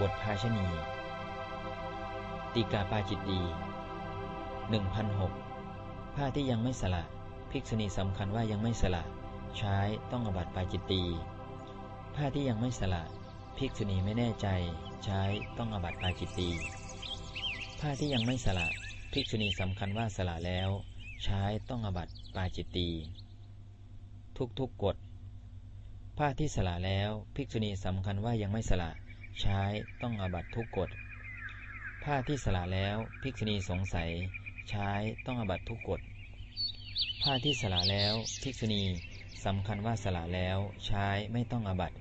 บทภาชณี ติกาปาจิตดี1006ผ้าที่ยังไม่สละ ภิกษุณีสำคัญว่ายังไม่สละ ใช้ต้องอบัตปาจิตตีผ้าที่ยังไม่สละ ภิกษุณีไม่แน่ใจ ใช้ต้องอบัตปาจิตตีผ้าที่ยังไม่สละ ภิกษุณีสำคัญว่าสละแล้ว ใช้ต้องอบัตปาจิตตีทุกๆกกฎผ้าที่สละแล้ว ภิกษุณีสำคัญว่ายังไม่สละ ใช้ต้องอบัตทุกกฎ ผ้าที่สละแล้วภิกษุณีสงสัย ใช้ต้องอบัตทุกกฎ ผ้าที่สละแล้วภิกษุณีสำคัญว่าสละแล้วใช้ไม่ต้องอบัต